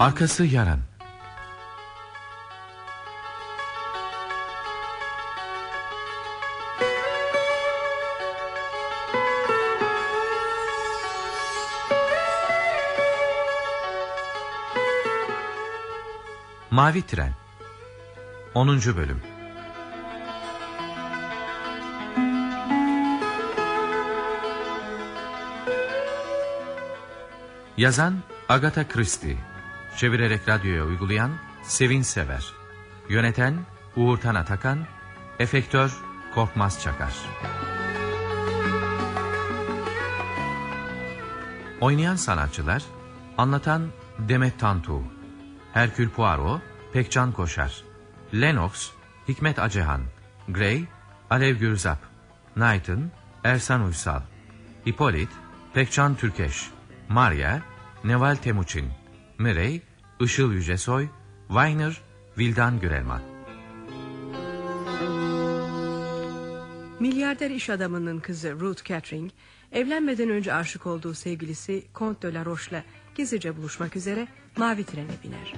Arkası yarın. Mavi Tren 10. Bölüm Yazan Agatha Christie Çevirerek radyoya uygulayan Sevin Sever Yöneten Uğurtan Atakan Efektör Korkmaz Çakar. Oynayan sanatçılar Anlatan Demet Tantu Herkül Poirot Pekcan Koşar Lennox Hikmet Acehan Gray Alev Gürzap Knighton Ersan Uysal Hippolyt Pekcan Türkeş Maria Neval Temuçin Mirey Işıl Yücesoy Weiner Vildan Gürelman Milyarder iş adamının kızı Ruth Catering, evlenmeden önce aşık olduğu sevgilisi Comte de la Roche'la gizlice buluşmak üzere mavi trene biner.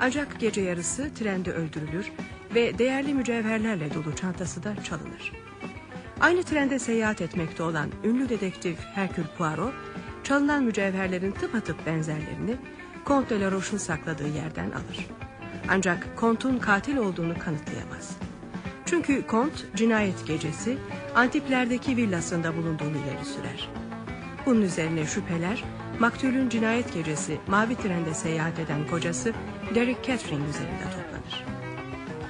Ancak gece yarısı trende öldürülür ve değerli mücevherlerle dolu çantası da çalınır. Aynı trende seyahat etmekte olan ünlü dedektif Hercule Poirot, çalınan mücevherlerin tıpatıp benzerlerini Comte de la Roche'un sakladığı yerden alır. Ancak Comte'un katil olduğunu kanıtlayamaz. Çünkü Kont cinayet gecesi Antipler'deki villasında bulunduğunu ileri sürer. Bunun üzerine şüpheler maktulün cinayet gecesi mavi trende seyahat eden kocası Derek Catherine üzerinde toplanır.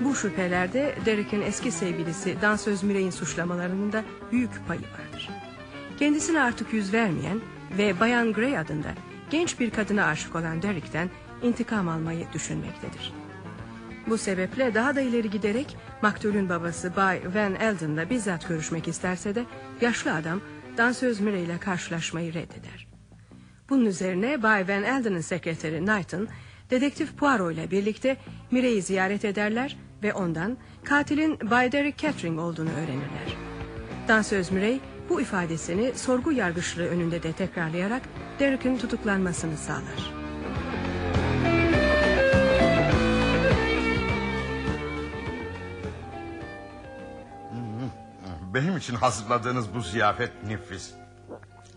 Bu şüphelerde Derek'in eski sevgilisi dansöz Mirey'in suçlamalarının da büyük payı vardır. Kendisine artık yüz vermeyen ve Bayan Gray adında genç bir kadına aşık olan Derek'ten intikam almayı düşünmektedir. Bu sebeple daha da ileri giderek maktulün babası Bay Van Elden'la bizzat görüşmek isterse de yaşlı adam dansöz Mire ile karşılaşmayı reddeder. Bunun üzerine Bay Van Elden'ın sekreteri Knighton dedektif Poirot ile birlikte Mire'yi ziyaret ederler ve ondan katilin Bay Derek Catering olduğunu öğrenirler. Dansöz Mirey bu ifadesini sorgu yargıçlığı önünde de tekrarlayarak Derek'in tutuklanmasını sağlar. Benim için hazırladığınız bu ziyafet nefis.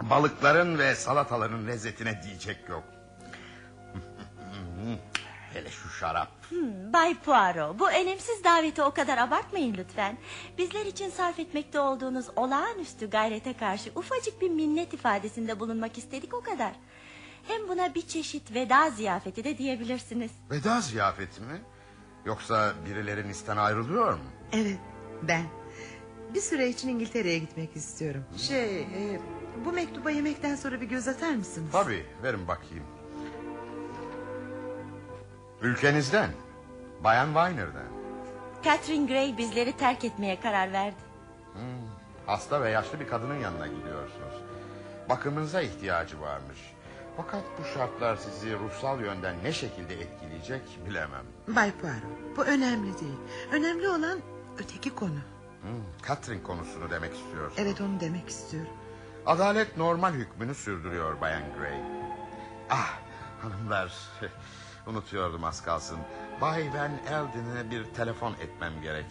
Balıkların ve salataların lezzetine diyecek yok. Hele şu şarap. Hmm, Bay Poirot bu önemsiz daveti o kadar abartmayın lütfen. Bizler için sarf etmekte olduğunuz olağanüstü gayrete karşı ufacık bir minnet ifadesinde bulunmak istedik o kadar. Hem buna bir çeşit veda ziyafeti de diyebilirsiniz. Veda ziyafeti mi? Yoksa birileri isten ayrılıyor mu? Evet ben. Bir süre için İngiltere'ye gitmek istiyorum. Şey e, bu mektuba yemekten sonra bir göz atar mısınız? Tabii verin bakayım. Ülkenizden. Bayan Weiner'den. Catherine Gray bizleri terk etmeye karar verdi. Hmm, hasta ve yaşlı bir kadının yanına gidiyorsunuz. Bakımınıza ihtiyacı varmış. Fakat bu şartlar sizi ruhsal yönden ne şekilde etkileyecek bilemem. Bay Poirot bu önemli değil. Önemli olan öteki konu. Hmm, Catherine konusunu demek istiyorsun. Evet onu demek istiyorum. Adalet normal hükmünü sürdürüyor Bayan Gray. Ah hanımlar unutuyordum az kalsın. Bay Van Elden'e bir telefon etmem gerek.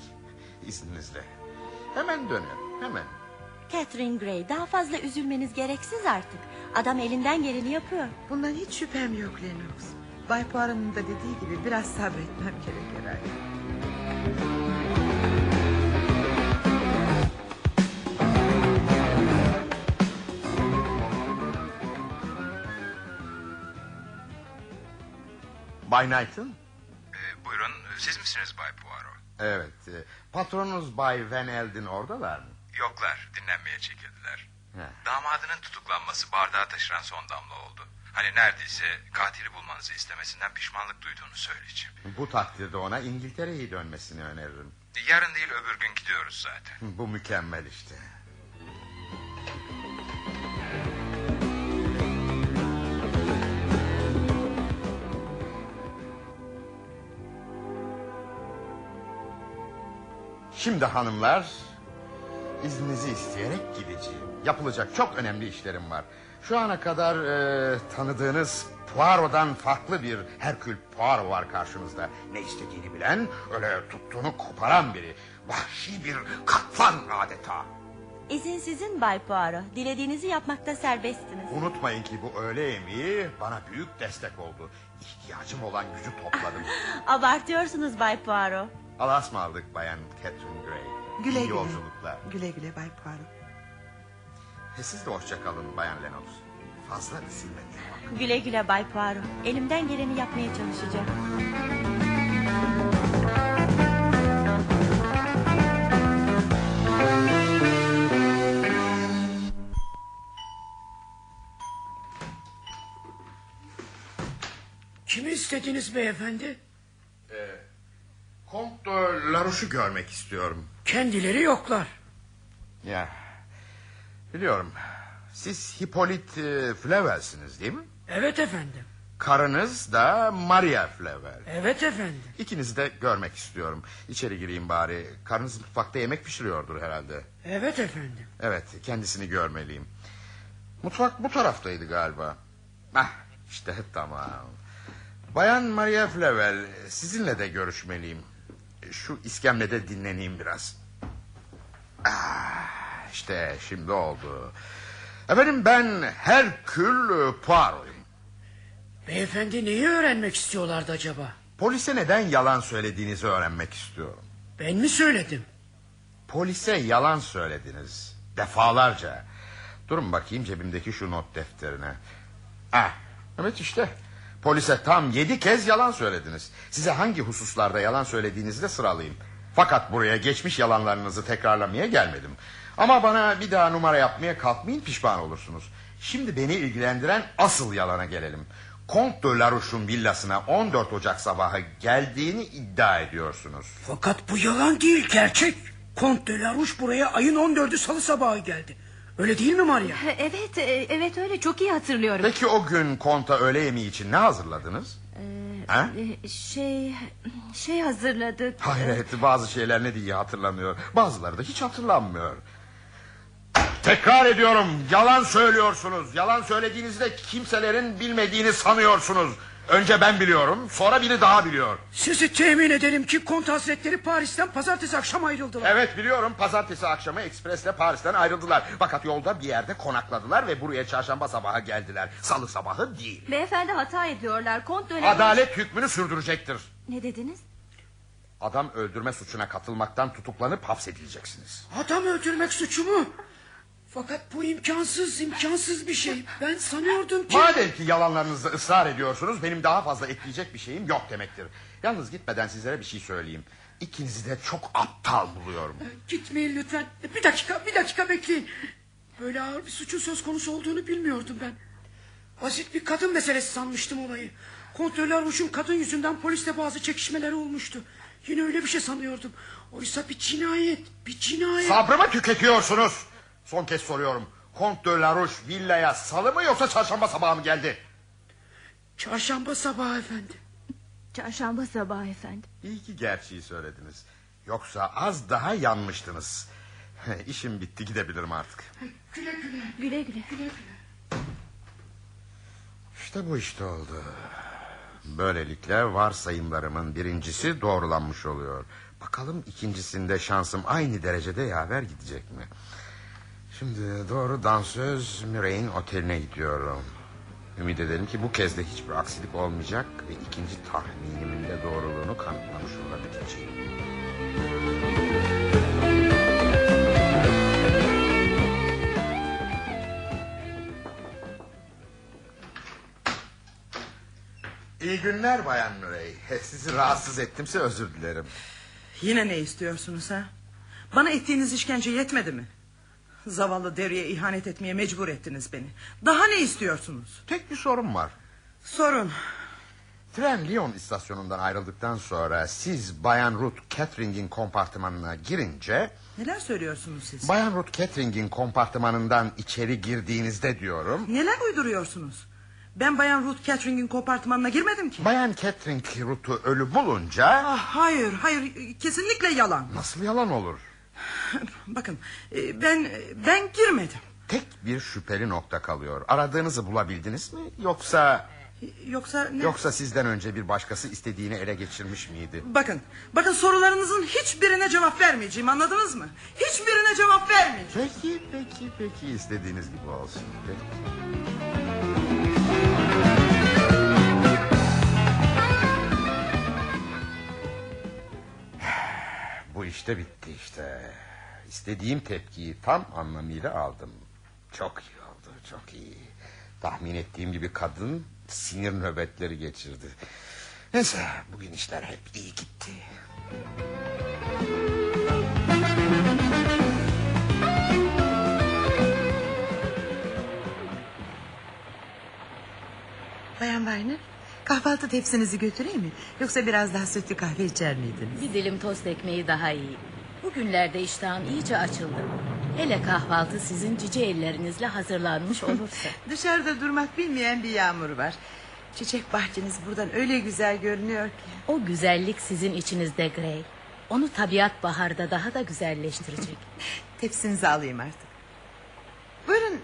İzninizle. Hemen dönüyorum hemen. Catherine Gray daha fazla üzülmeniz gereksiz artık. Adam elinden geleni yapıyor. Bundan hiç şüphem yok Lennox. Bay Poirot'un da dediği gibi biraz sabretmem gerek herhalde. Bay Knighton? Ee, buyurun siz misiniz Bay Poirot? Evet. e, Patronunuz Bay Van Elden oradalar mı? Yoklar dinlenmeye çekildiler. He. Damadının tutuklanması bardağa taşıran son damla oldu. Hani neredeyse katili bulmanızı istemesinden pişmanlık duyduğunu söyleyeceğim. Bu takdirde ona İngiltere'ye dönmesini öneririm. Yarın değil öbür gün gidiyoruz zaten. Bu mükemmel işte. Şimdi hanımlar izninizi isteyerek gideceğim. Yapılacak çok önemli işlerim var. Şu ana kadar e, tanıdığınız Poirot'dan farklı bir Herkül Poirot var karşınızda. Ne istediğini bilen, öyle tuttuğunu koparan biri. Vahşi bir kaplan adeta. İzin sizin Bay Poirot. Dilediğinizi yapmakta serbestsiniz. Unutmayın ki bu öğle yemeği bana büyük destek oldu. İhtiyacım olan gücü topladım. Abartıyorsunuz Bay Poirot. Allah'a ısmarladık bayan Catherine Gray. Güle İyi güle. yolculuklar. Güle güle Bay Poirot. E siz de hoşça kalın bayan Lennox. Fazla üzülmeyin. Güle güle Bay Poirot. Elimden geleni yapmaya çalışacağım. Kimi istediniz beyefendi? Larouche'u görmek istiyorum. Kendileri yoklar. Ya biliyorum. Siz Hippolyte e, Flavel'siniz değil mi? Evet efendim. Karınız da Maria Flavel. Evet efendim. İkinizi de görmek istiyorum. İçeri gireyim bari. Karınız mutfakta yemek pişiriyordur herhalde. Evet efendim. Evet kendisini görmeliyim. Mutfak bu taraftaydı galiba. Ah işte tamam. Bayan Maria Flavel sizinle de görüşmeliyim. Şu iskemlede dinleneyim biraz. Ah, işte şimdi oldu. Efendim ben Herkül Poirot'uyum. Beyefendi neyi öğrenmek istiyorlardı acaba? Polise neden yalan söylediğinizi öğrenmek istiyorum. Ben mi söyledim? Polise yalan söylediniz. Defalarca. Durun bakayım cebimdeki şu not defterine. Ah, evet işte. Polise tam yedi kez yalan söylediniz. Size hangi hususlarda yalan söylediğinizi de sıralayayım. Fakat buraya geçmiş yalanlarınızı tekrarlamaya gelmedim. Ama bana bir daha numara yapmaya kalkmayın pişman olursunuz. Şimdi beni ilgilendiren asıl yalana gelelim. Kont de Larouche'un villasına 14 Ocak sabahı geldiğini iddia ediyorsunuz. Fakat bu yalan değil gerçek. Kont de Larouche buraya ayın 14'ü salı sabahı geldi. Öyle değil mi Maria? Evet, e, evet öyle çok iyi hatırlıyorum. Peki o gün konta öğle yemeği için ne hazırladınız? ha? E, Şey, şey hazırladık. Hayret bazı şeyler ne diye hatırlanıyor. Bazıları da hiç hatırlanmıyor. Tekrar ediyorum yalan söylüyorsunuz. Yalan söylediğinizde kimselerin bilmediğini sanıyorsunuz. Önce ben biliyorum sonra biri daha biliyor. Sizi temin ederim ki Kont Hazretleri Paris'ten pazartesi akşam ayrıldılar. Evet biliyorum pazartesi akşamı ekspresle Paris'ten ayrıldılar. Fakat yolda bir yerde konakladılar ve buraya çarşamba sabahı geldiler. Salı sabahı değil. Beyefendi hata ediyorlar. Kont dönemi... Adalet hükmünü sürdürecektir. Ne dediniz? Adam öldürme suçuna katılmaktan tutuklanıp hapsedileceksiniz. Adam öldürmek suçu mu? Fakat bu imkansız, imkansız bir şey. Ben sanıyordum ki... Madem ki yalanlarınızda ısrar ediyorsunuz benim daha fazla ekleyecek bir şeyim yok demektir. Yalnız gitmeden sizlere bir şey söyleyeyim. İkinizi de çok aptal buluyorum. Gitmeyin lütfen. Bir dakika, bir dakika bekleyin. Böyle ağır bir suçun söz konusu olduğunu bilmiyordum ben. Basit bir kadın meselesi sanmıştım olayı. Kontroller Ruş'un kadın yüzünden poliste bazı çekişmeleri olmuştu. Yine öyle bir şey sanıyordum. Oysa bir cinayet, bir cinayet. Sabrımı tüketiyorsunuz. Son kez soruyorum. Kont de Larouche villaya salı mı yoksa çarşamba sabahı mı geldi? Çarşamba sabahı efendim. Çarşamba sabahı efendim. İyi ki gerçeği söylediniz. Yoksa az daha yanmıştınız. İşim bitti gidebilirim artık. Güle güle. Güle güle. İşte bu işte oldu. Böylelikle varsayımlarımın birincisi doğrulanmış oluyor. Bakalım ikincisinde şansım aynı derecede yaver gidecek mi? Şimdi doğru dansöz Murray'in oteline gidiyorum. Ümit ederim ki bu kez de hiçbir aksilik olmayacak... ...ve ikinci tahminimin de doğruluğunu kanıtlamış olabileceğim. İyi günler Bayan Murray. Sizi rahatsız ettimse özür dilerim. Yine ne istiyorsunuz ha? Bana ettiğiniz işkence yetmedi mi? Zavallı deriye ihanet etmeye mecbur ettiniz beni. Daha ne istiyorsunuz? Tek bir sorum var. Sorun. Tren Lyon istasyonundan ayrıldıktan sonra siz Bayan Ruth Catering'in kompartımanına girince... Neler söylüyorsunuz siz? Bayan Ruth Catering'in kompartımanından içeri girdiğinizde diyorum... Neler uyduruyorsunuz? Ben Bayan Ruth Catering'in kompartımanına girmedim ki. Bayan Catering Ruth'u ölü bulunca... Ah, hayır, hayır, kesinlikle yalan. Nasıl yalan olur? Bakın, e, ben ben girmedim. tek bir şüpheli nokta kalıyor. Aradığınızı bulabildiniz mi? Yoksa Yoksa ne? yoksa sizden önce bir başkası istediğini ele geçirmiş miydi? Bakın, bakın sorularınızın hiçbirine cevap vermeyeceğim anladınız mı? Hiçbirine cevap vermeyeceğim. Peki peki peki istediğiniz gibi olsun. Peki. Bu işte bitti işte. İstediğim tepkiyi tam anlamıyla aldım. Çok iyi oldu, çok iyi. Tahmin ettiğim gibi kadın sinir nöbetleri geçirdi. Neyse bugün işler hep iyi gitti. Bayan Weiner kahvaltı tepsinizi götüreyim mi? Yoksa biraz daha sütlü kahve içer miydiniz? Bir dilim tost ekmeği daha iyi. Bugünlerde iştahım iyice açıldı. Hele kahvaltı sizin cici ellerinizle hazırlanmış olursa. Dışarıda durmak bilmeyen bir yağmur var. Çiçek bahçeniz buradan öyle güzel görünüyor ki. O güzellik sizin içinizde Grey. Onu tabiat baharda daha da güzelleştirecek. Tepsinizi alayım artık. Buyurun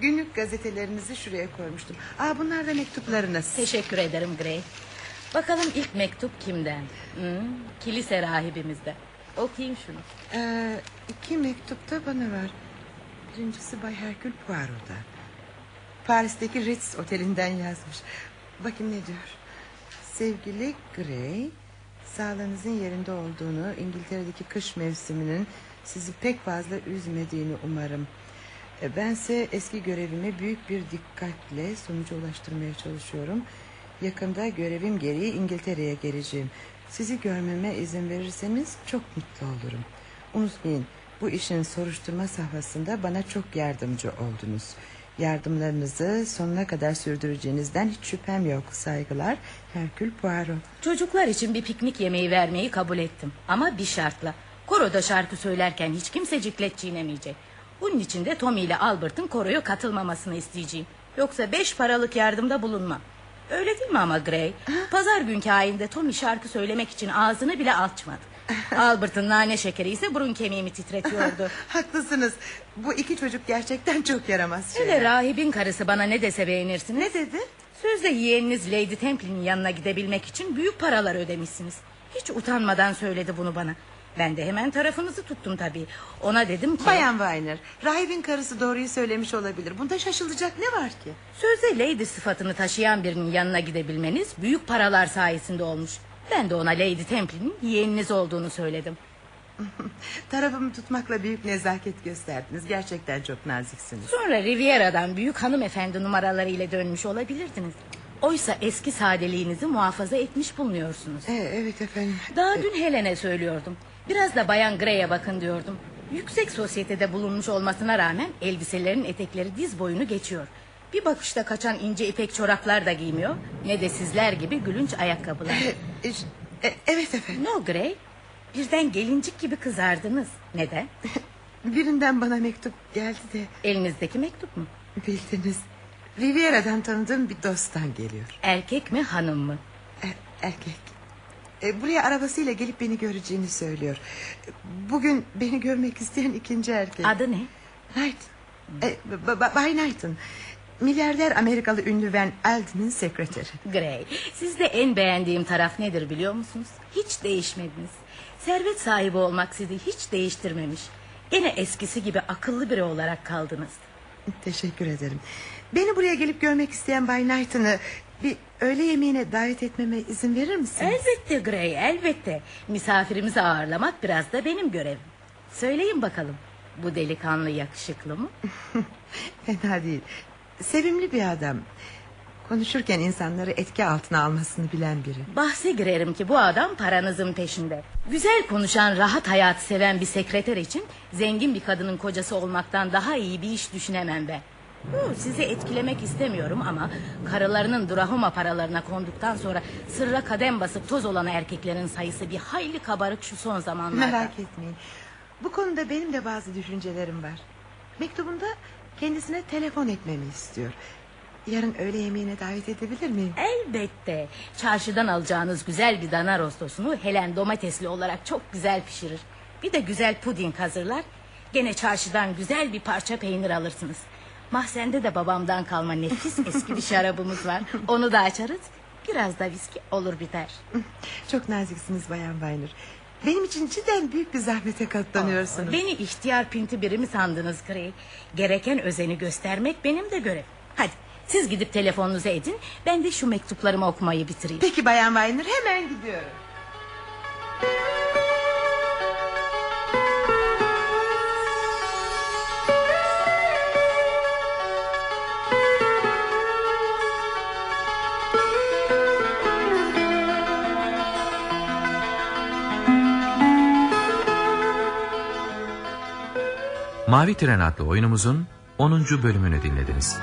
günlük gazetelerinizi şuraya koymuştum. Aa, bunlar da mektuplarınız. Teşekkür ederim Grey. Bakalım ilk mektup kimden? Hmm, kilise rahibimizden. Okuyayım şunu. Ee, iki mektup da bana var. Birincisi Bay Herkül Poirot'dan. Paris'teki Ritz otelinden yazmış. Bakın ne diyor. Sevgili Gray, sağlığınızın yerinde olduğunu, İngiltere'deki kış mevsiminin sizi pek fazla üzmediğini umarım. E, Bense eski görevimi büyük bir dikkatle sonuca ulaştırmaya çalışıyorum. Yakında görevim gereği İngiltere'ye geleceğim. Sizi görmeme izin verirseniz çok mutlu olurum. Unutmayın bu işin soruşturma safhasında bana çok yardımcı oldunuz. Yardımlarınızı sonuna kadar sürdüreceğinizden hiç şüphem yok. Saygılar Herkül Poirot. Çocuklar için bir piknik yemeği vermeyi kabul ettim. Ama bir şartla. Koroda şarkı söylerken hiç kimse ciklet çiğnemeyecek. Bunun için de Tommy ile Albert'ın koroya katılmamasını isteyeceğim. Yoksa beş paralık yardımda bulunmam. Öyle değil mi ama Gray? Pazar günkü ayinde Tommy şarkı söylemek için ağzını bile açmadı. Albert'ın nane şekeri ise burun kemiğimi titretiyordu. Haklısınız. Bu iki çocuk gerçekten çok yaramaz Hele şeyler. rahibin karısı bana ne dese beğenirsiniz. Ne dedi? Sözde yeğeniniz Lady Temple'in yanına gidebilmek için büyük paralar ödemişsiniz. Hiç utanmadan söyledi bunu bana. Ben de hemen tarafınızı tuttum tabii. Ona dedim ki... Bayan Weiner, rahibin karısı doğruyu söylemiş olabilir. Bunda şaşılacak ne var ki? Sözde lady sıfatını taşıyan birinin yanına gidebilmeniz büyük paralar sayesinde olmuş. Ben de ona Lady Temple'in yeğeniniz olduğunu söyledim. Tarafımı tutmakla büyük nezaket gösterdiniz. Gerçekten çok naziksiniz. Sonra Riviera'dan büyük hanımefendi numaraları ile dönmüş olabilirdiniz. Oysa eski sadeliğinizi muhafaza etmiş bulunuyorsunuz. Ee, evet efendim. Daha dün Helen'e söylüyordum. Biraz da Bayan Grey'e bakın diyordum. Yüksek sosyetede bulunmuş olmasına rağmen elbiselerin etekleri diz boyunu geçiyor. Bir bakışta kaçan ince ipek çoraplar da giymiyor. Ne de sizler gibi gülünç ayakkabılar. E, e, evet efendim. No Grey? Birden gelincik gibi kızardınız. Neden? Birinden bana mektup geldi de Elinizdeki mektup mu? bildiniz. Riviera'dan tanıdığım bir dosttan geliyor. Erkek mi hanım mı? E, erkek. E, buraya arabasıyla gelip beni göreceğini söylüyor. Bugün beni görmek isteyen ikinci erkek. Adı ne? Knight. E, Ba- Ba- Bay Knight'ın. Milyarder Amerikalı ünlü Van Alden'in sekreteri. Grey, sizde en beğendiğim taraf nedir biliyor musunuz? Hiç değişmediniz. Servet sahibi olmak sizi hiç değiştirmemiş. Gene eskisi gibi akıllı biri olarak kaldınız. Teşekkür ederim. Beni buraya gelip görmek isteyen Bay Knight'ını bir öğle yemeğine davet etmeme izin verir misiniz? Elbette Grey, elbette. Misafirimizi ağırlamak biraz da benim görevim. Söyleyin bakalım, bu delikanlı yakışıklı mı? Fena değil. Sevimli bir adam. Konuşurken insanları etki altına almasını bilen biri. Bahse girerim ki bu adam paranızın peşinde. Güzel konuşan, rahat hayatı seven bir sekreter için... ...zengin bir kadının kocası olmaktan daha iyi bir iş düşünemem ben. Sizi etkilemek istemiyorum ama... ...karılarının Drahoma paralarına konduktan sonra... ...sırra kadem basıp toz olan erkeklerin sayısı... ...bir hayli kabarık şu son zamanlarda. Merak etmeyin. Bu konuda benim de bazı düşüncelerim var. Mektubunda kendisine telefon etmemi istiyor. Yarın öğle yemeğine davet edebilir miyim? Elbette. Çarşıdan alacağınız güzel bir dana rostosunu Helen domatesli olarak çok güzel pişirir. Bir de güzel puding hazırlar. Gene çarşıdan güzel bir parça peynir alırsınız. Mahzende de babamdan kalma nefis eski bir şarabımız var. Onu da açarız. Biraz da viski olur biter. Çok naziksiniz Bayan Weiner. Benim için cidden büyük bir zahmete katlanıyorsunuz. Beni ihtiyar pinti biri mi sandınız Gray? Gereken özeni göstermek benim de görevim. Hadi siz gidip telefonunuzu edin. Ben de şu mektuplarımı okumayı bitireyim. Peki Bayan Weiner hemen gidiyorum. Mavi Tren adlı oyunumuzun 10. bölümünü dinlediniz.